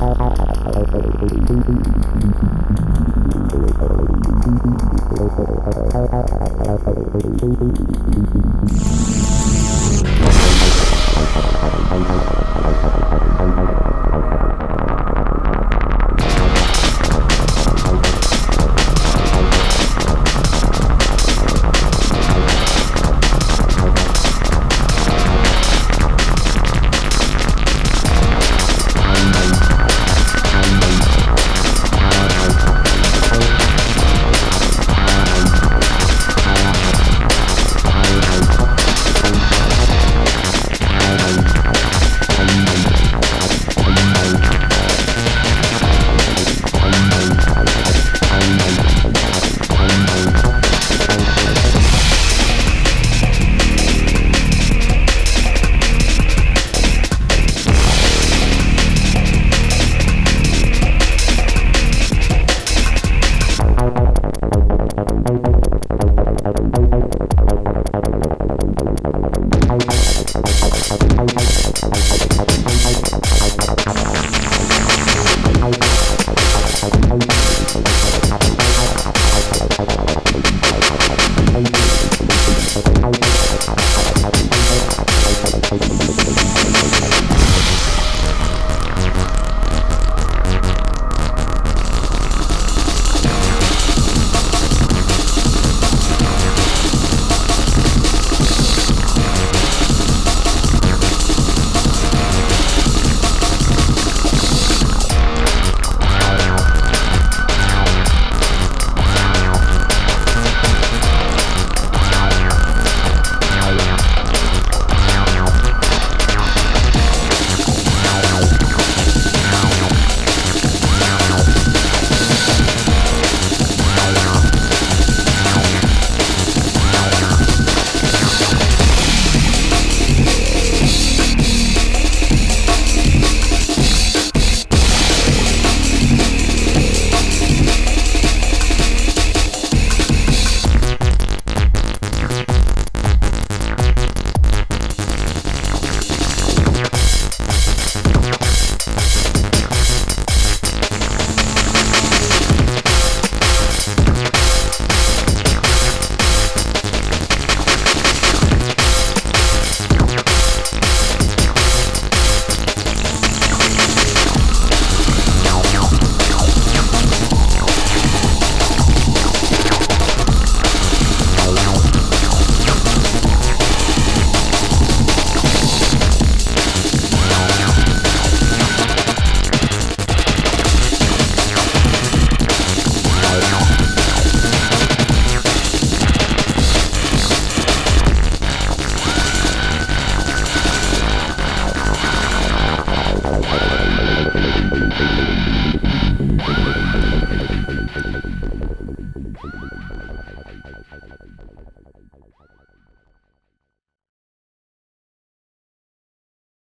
ハハハハ Bye. Thank you.